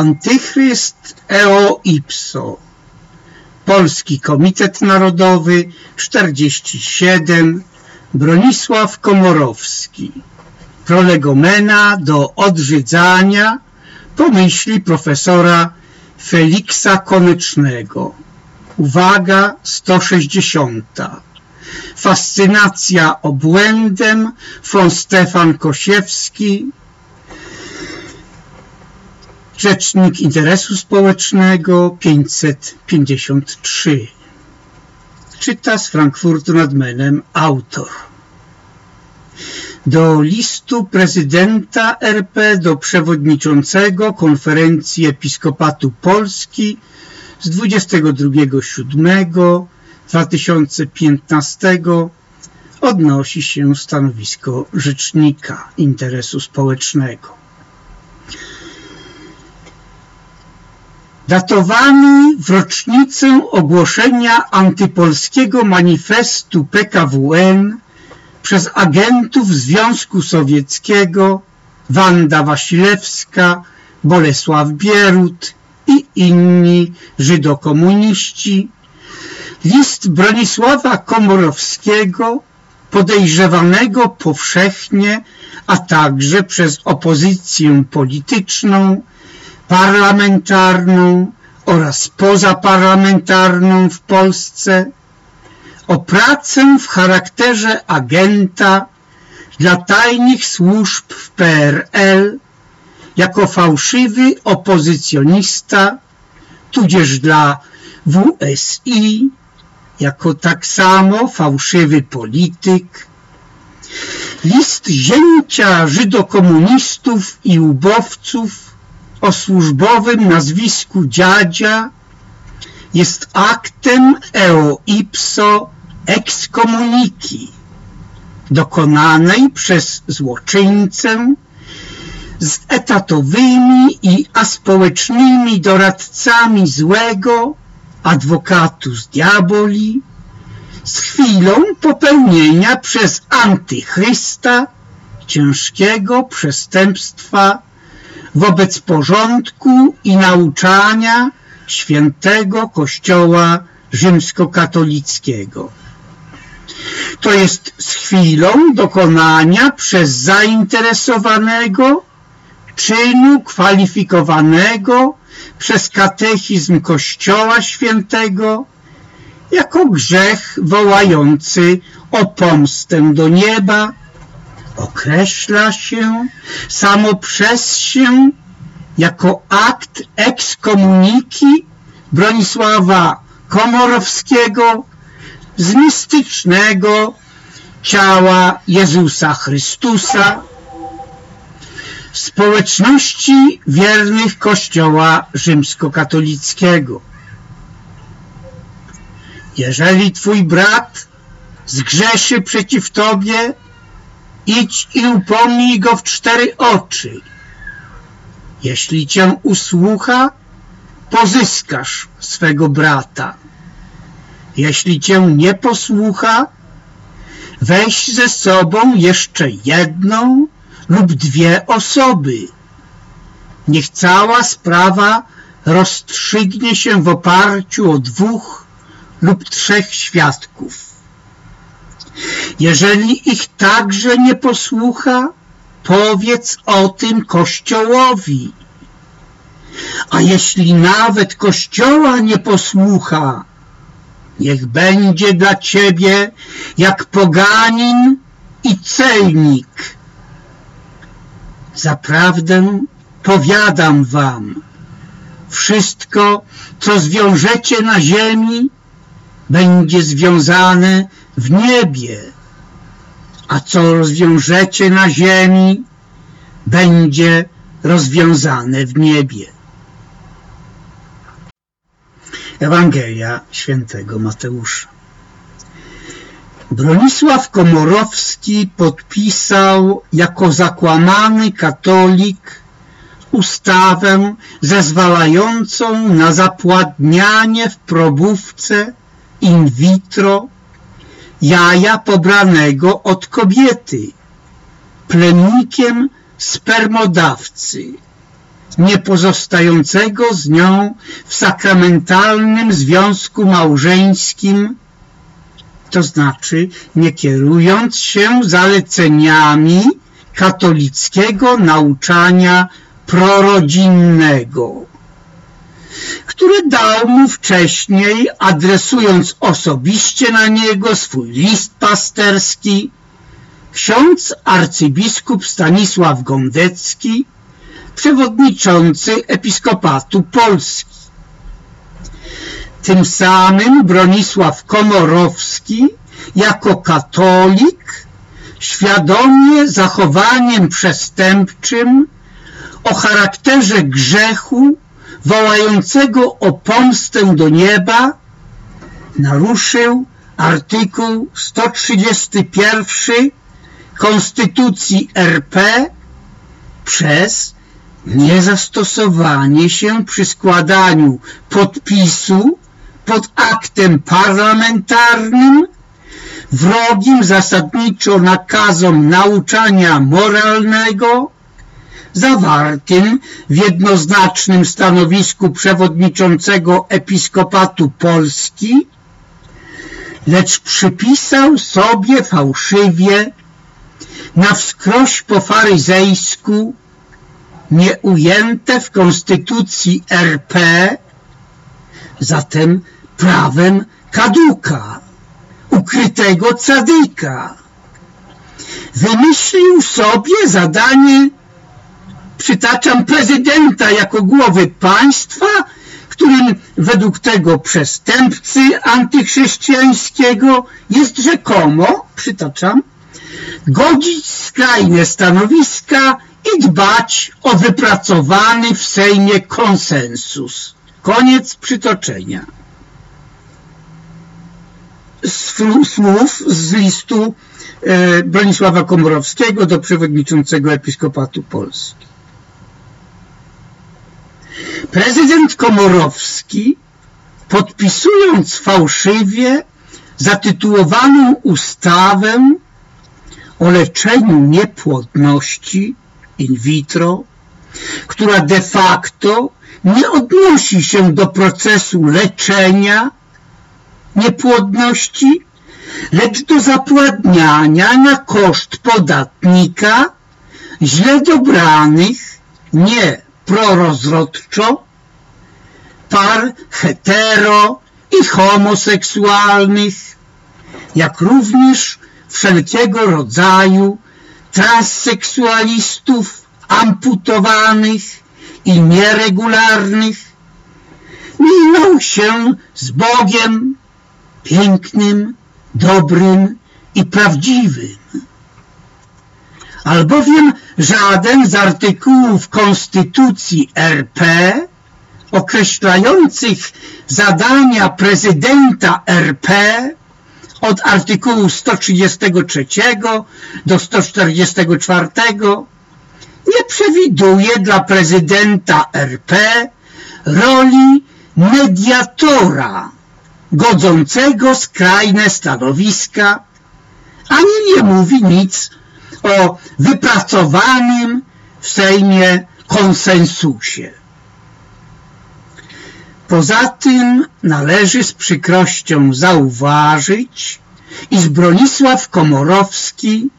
Antychryst eo ipso. Polski Komitet Narodowy 47 Bronisław Komorowski. Prolegomena do odrzydzania pomyśli profesora Feliksa Konecznego. Uwaga 160 Fascynacja obłędem von Stefan Kosiewski Rzecznik Interesu Społecznego 553 Czyta z Frankfurtu nad Menem autor. Do listu prezydenta RP do przewodniczącego Konferencji Episkopatu Polski z 22.07.2015 odnosi się stanowisko Rzecznika Interesu Społecznego. Datowany w rocznicę ogłoszenia antypolskiego manifestu PKWN przez agentów Związku Sowieckiego Wanda Wasilewska, Bolesław Bierut i inni żydokomuniści, list Bronisława Komorowskiego, podejrzewanego powszechnie, a także przez opozycję polityczną parlamentarną oraz pozaparlamentarną w Polsce, o pracę w charakterze agenta dla tajnych służb w PRL jako fałszywy opozycjonista, tudzież dla WSI jako tak samo fałszywy polityk, list zięcia żydokomunistów i ubowców o służbowym nazwisku dziadzia jest aktem eo ipso excomuniki dokonanej przez złoczyńcę z etatowymi i aspołecznymi doradcami złego adwokatus diaboli z chwilą popełnienia przez antychrysta ciężkiego przestępstwa wobec porządku i nauczania świętego Kościoła rzymskokatolickiego. To jest z chwilą dokonania przez zainteresowanego czynu kwalifikowanego przez katechizm Kościoła Świętego jako grzech wołający o pomstę do nieba określa się samo przez się jako akt ekskomuniki Bronisława Komorowskiego z mistycznego ciała Jezusa Chrystusa, społeczności wiernych Kościoła rzymskokatolickiego. Jeżeli twój brat zgrzeszy przeciw tobie, idź i upomnij go w cztery oczy. Jeśli cię usłucha, pozyskasz swego brata. Jeśli cię nie posłucha, weź ze sobą jeszcze jedną lub dwie osoby. Niech cała sprawa rozstrzygnie się w oparciu o dwóch lub trzech świadków. Jeżeli ich także nie posłucha, powiedz o tym Kościołowi. A jeśli nawet Kościoła nie posłucha, niech będzie dla ciebie jak poganin i celnik. Zaprawdę powiadam wam, wszystko, co zwiążecie na ziemi, będzie związane w niebie, a co rozwiążecie na ziemi, będzie rozwiązane w niebie. Ewangelia świętego Mateusza. Bronisław Komorowski podpisał jako zakłamany katolik ustawę zezwalającą na zapładnianie w probówce in vitro jaja pobranego od kobiety, plemnikiem spermodawcy, niepozostającego z nią w sakramentalnym związku małżeńskim, to znaczy nie kierując się zaleceniami katolickiego nauczania prorodzinnego, które dał mu wcześniej, adresując osobiście na niego swój list pasterski, ksiądz arcybiskup Stanisław Gondecki, przewodniczący Episkopatu Polski. Tym samym Bronisław Komorowski jako katolik świadomie zachowaniem przestępczym o charakterze grzechu wołającego o pomstę do nieba naruszył artykuł 131 Konstytucji RP przez niezastosowanie się przy składaniu podpisu pod aktem parlamentarnym wrogim zasadniczo nakazom nauczania moralnego zawartym w jednoznacznym stanowisku przewodniczącego Episkopatu Polski, lecz przypisał sobie fałszywie na wskroś po faryzejsku nieujęte w konstytucji RP, zatem prawem kaduka, ukrytego cadyka. Wymyślił sobie zadanie, przytaczam, prezydenta jako głowy państwa, którym według tego przestępcy antychrześcijańskiego jest rzekomo, przytaczam, godzić skrajne stanowiska i dbać o wypracowany w Sejmie konsensus. Koniec przytoczenia. Słów z listu e, Bronisława Komorowskiego do przewodniczącego Episkopatu Polski. Prezydent Komorowski, podpisując fałszywie zatytułowaną ustawę o leczeniu niepłodności in vitro, która de facto nie odnosi się do procesu leczenia niepłodności, lecz do zapładniania na koszt podatnika źle dobranych, nie prorozrodczo, par hetero i homoseksualnych, jak również wszelkiego rodzaju transseksualistów amputowanych i nieregularnych, minął się z Bogiem pięknym, dobrym i prawdziwym. Albowiem żaden z artykułów Konstytucji RP określających zadania prezydenta RP od artykułu 133 do 144 nie przewiduje dla prezydenta RP roli mediatora godzącego skrajne stanowiska, ani nie mówi nic o wypracowanym w Sejmie konsensusie. Poza tym należy z przykrością zauważyć, iż Bronisław Komorowski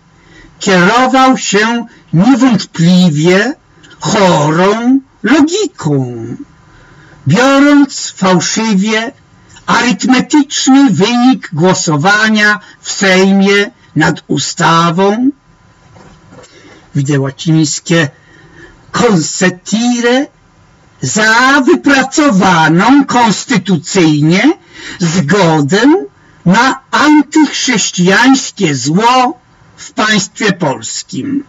kierował się niewątpliwie chorą logiką, biorąc fałszywie arytmetyczny wynik głosowania w Sejmie nad ustawą, widzę łacińskie consetire za wypracowaną konstytucyjnie zgodę na antychrześcijańskie zło w państwie polskim.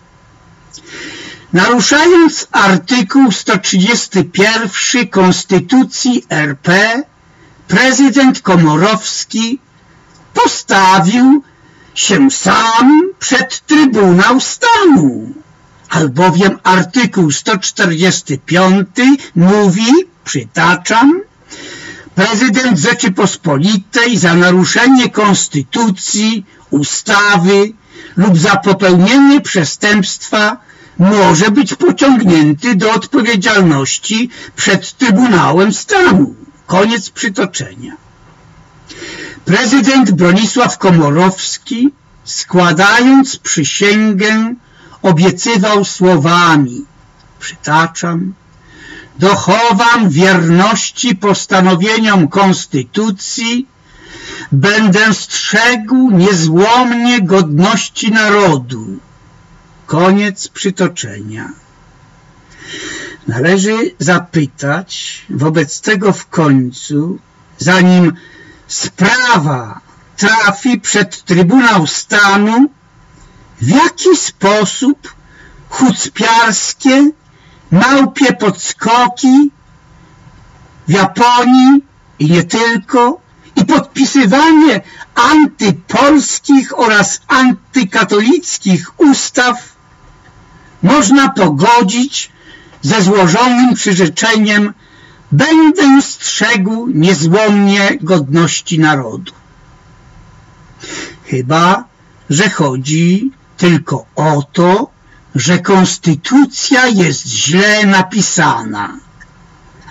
Naruszając artykuł 131 Konstytucji RP, prezydent Komorowski postawił się sam przed Trybunał Stanu albowiem artykuł 145 mówi, przytaczam, prezydent Rzeczypospolitej za naruszenie konstytucji, ustawy lub za popełnienie przestępstwa może być pociągnięty do odpowiedzialności przed Trybunałem Stanu. Koniec przytoczenia. Prezydent Bronisław Komorowski, składając przysięgę, obiecywał słowami, przytaczam, dochowam wierności postanowieniom Konstytucji, będę strzegł niezłomnie godności narodu. Koniec przytoczenia. Należy zapytać wobec tego w końcu, zanim sprawa trafi przed Trybunał Stanu, w jaki sposób chucpiarskie, małpie podskoki w Japonii i nie tylko, i podpisywanie antypolskich oraz antykatolickich ustaw można pogodzić ze złożonym przyrzeczeniem będę strzegł niezłomnie godności narodu. Chyba, że chodzi tylko o to, że konstytucja jest źle napisana,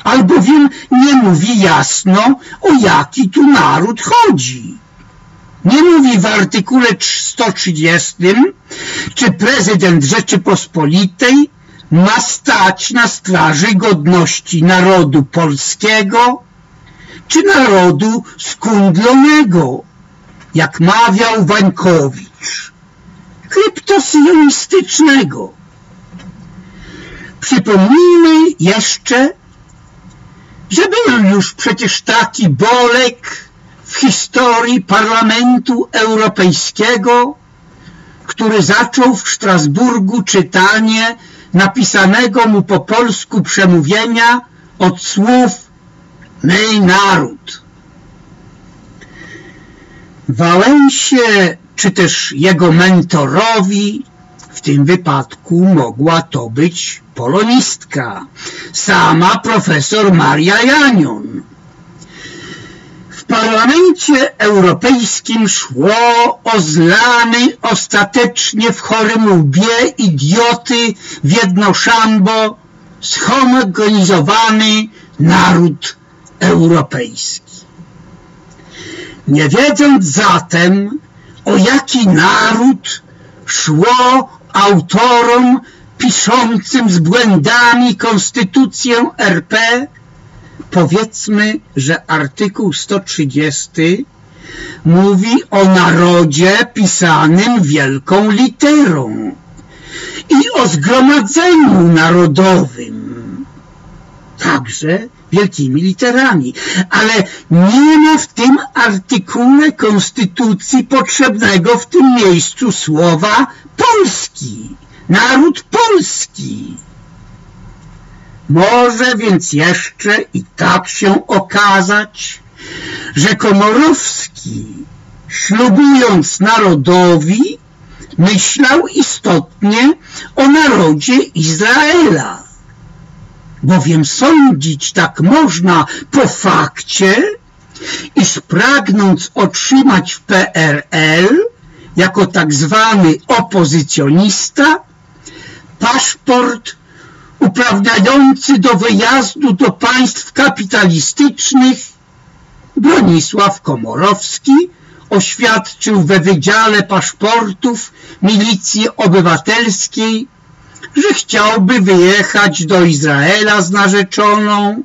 albowiem nie mówi jasno, o jaki tu naród chodzi. Nie mówi w artykule 130, czy prezydent Rzeczypospolitej ma stać na straży godności narodu polskiego, czy narodu skundlonego, jak mawiał Wańkowicz, kryptosionistycznego. Przypomnijmy jeszcze, że był już przecież taki Bolek w historii Parlamentu Europejskiego, który zaczął w Strasburgu czytanie napisanego mu po polsku przemówienia od słów my naród. Wałęsie, czy też jego mentorowi, w tym wypadku mogła to być polonistka, sama profesor Maria Janion. Parlamencie Europejskim szło o zlany ostatecznie w chorym łbie idioty w jedno szambo zhomogenizowany naród europejski. Nie wiedząc zatem, o jaki naród szło autorom piszącym z błędami konstytucję RP, powiedzmy, że artykuł 130 mówi o narodzie pisanym wielką literą i o zgromadzeniu narodowym, także wielkimi literami, ale nie ma w tym artykule Konstytucji potrzebnego w tym miejscu słowa Polski, naród polski. Może więc jeszcze i tak się okazać, że Komorowski, ślubując narodowi, myślał istotnie o narodzie Izraela. Bowiem sądzić tak można po fakcie, iż pragnąc otrzymać w PRL jako tak zwany opozycjonista paszport uprawniający do wyjazdu do państw kapitalistycznych Bronisław Komorowski oświadczył we Wydziale Paszportów Milicji Obywatelskiej, że chciałby wyjechać do Izraela z narzeczoną,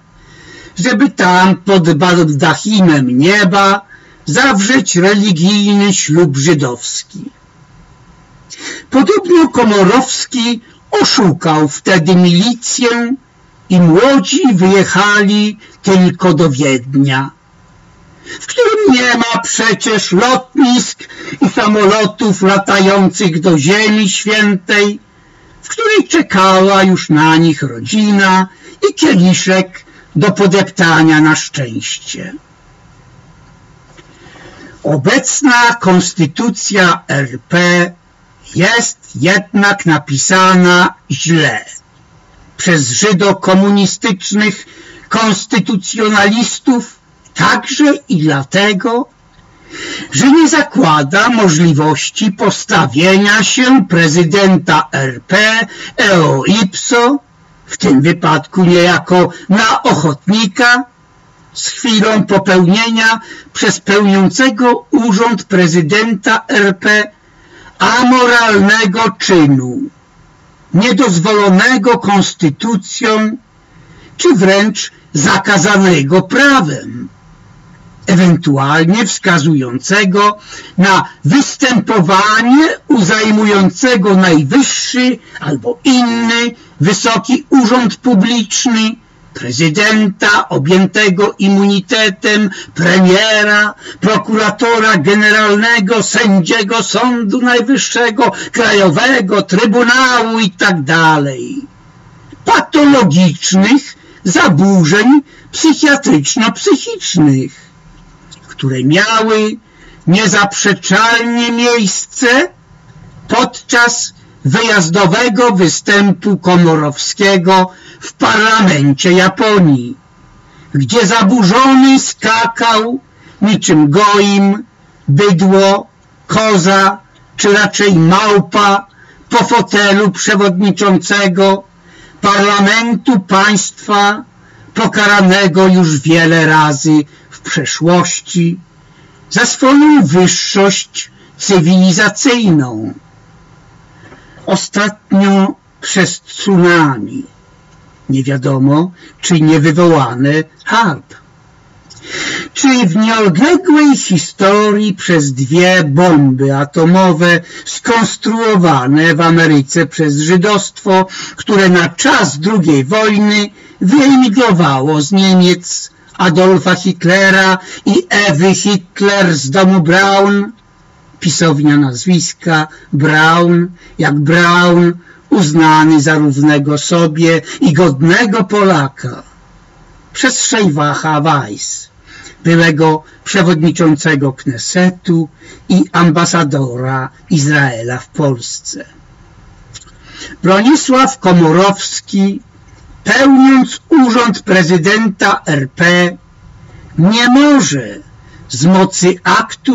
żeby tam pod baldachimem nieba zawrzeć religijny ślub żydowski. Podobno Komorowski oszukał wtedy milicję i młodzi wyjechali tylko do Wiednia, w którym nie ma przecież lotnisk i samolotów latających do Ziemi Świętej, w której czekała już na nich rodzina i kieliszek do podeptania na szczęście. Obecna konstytucja RP jest jednak napisana źle. Przez żydokomunistycznych konstytucjonalistów także i dlatego, że nie zakłada możliwości postawienia się prezydenta RP eo ipso, w tym wypadku niejako na ochotnika, z chwilą popełnienia przez pełniącego urząd prezydenta RP amoralnego czynu, niedozwolonego konstytucją, czy wręcz zakazanego prawem, ewentualnie wskazującego na występowanie uzajmującego najwyższy albo inny wysoki urząd publiczny prezydenta objętego immunitetem, premiera, prokuratora generalnego, sędziego Sądu Najwyższego, Krajowego, Trybunału itd. Patologicznych zaburzeń psychiatryczno-psychicznych, które miały niezaprzeczalnie miejsce podczas wyjazdowego występu Komorowskiego w parlamencie Japonii, gdzie zaburzony skakał niczym goim, bydło, koza czy raczej małpa po fotelu przewodniczącego parlamentu państwa pokaranego już wiele razy w przeszłości za swoją wyższość cywilizacyjną. Ostatnio przez tsunami nie wiadomo, czy nie wywołane harp. Czy w nieodległej historii przez dwie bomby atomowe skonstruowane w Ameryce przez żydostwo, które na czas II wojny wyemigrowało z Niemiec Adolfa Hitlera i Ewy Hitler z domu Braun, pisownia nazwiska Braun, jak Braun uznany za równego sobie i godnego Polaka przez Szejwacha Weiss, byłego przewodniczącego Knesetu i ambasadora Izraela w Polsce. Bronisław Komorowski, pełniąc urząd prezydenta RP, nie może z mocy aktu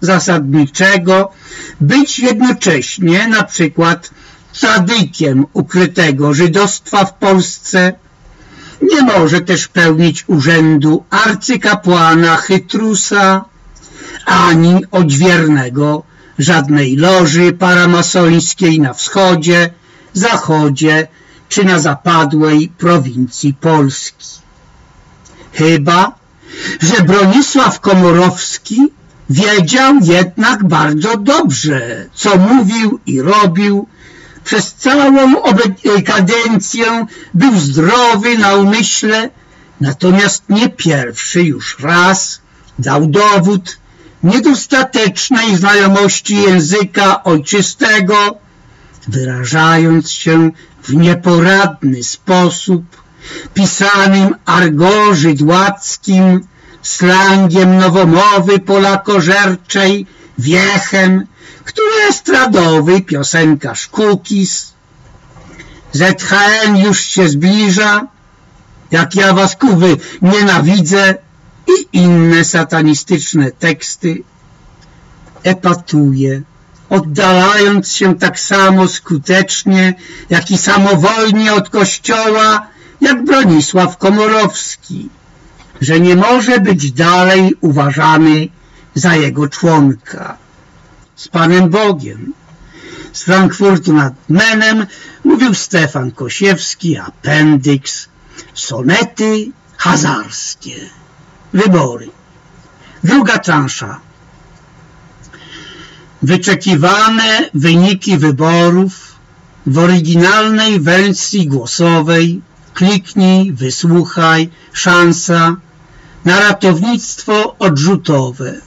zasadniczego być jednocześnie na przykład sadykiem ukrytego żydostwa w Polsce, nie może też pełnić urzędu arcykapłana Chytrusa, ani odźwiernego żadnej loży paramasońskiej na wschodzie, zachodzie czy na zapadłej prowincji Polski. Chyba, że Bronisław Komorowski wiedział jednak bardzo dobrze, co mówił i robił przez całą kadencję był zdrowy na umyśle, natomiast nie pierwszy już raz dał dowód niedostatecznej znajomości języka ojczystego, wyrażając się w nieporadny sposób, pisanym argożydłackim, slangiem nowomowy polakożerczej, wiechem, który estradowy piosenkarz Kukis. ZHN już się zbliża, jak ja was kuwy nienawidzę i inne satanistyczne teksty epatuje, oddalając się tak samo skutecznie, jak i samowolnie od kościoła, jak Bronisław Komorowski, że nie może być dalej uważany za jego członka z Panem Bogiem. Z Frankfurtu nad Menem mówił Stefan Kosiewski, Appendix, sonety hazarskie, wybory. Druga transza. Wyczekiwane wyniki wyborów w oryginalnej wersji głosowej kliknij, wysłuchaj, szansa na ratownictwo odrzutowe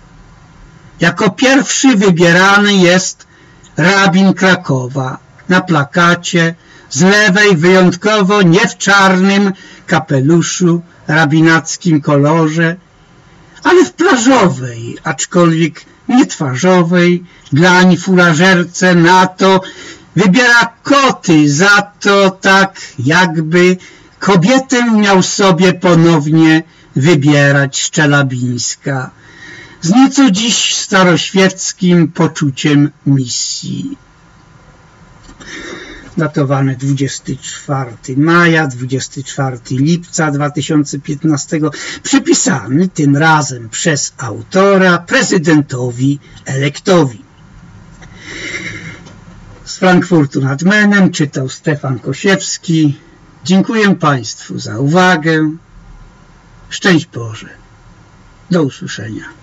jako pierwszy wybierany jest rabin Krakowa na plakacie z lewej wyjątkowo nie w czarnym kapeluszu, rabinackim kolorze, ale w plażowej, aczkolwiek nie twarzowej, dlań fulażerce na to wybiera koty, za to tak jakby kobietę miał sobie ponownie wybierać Szczelabińska z nieco dziś staroświeckim poczuciem misji. Datowane 24 maja, 24 lipca 2015, przypisany tym razem przez autora prezydentowi elektowi. Z Frankfurtu nad Menem czytał Stefan Kosiewski. Dziękuję Państwu za uwagę. Szczęść Boże. Do usłyszenia.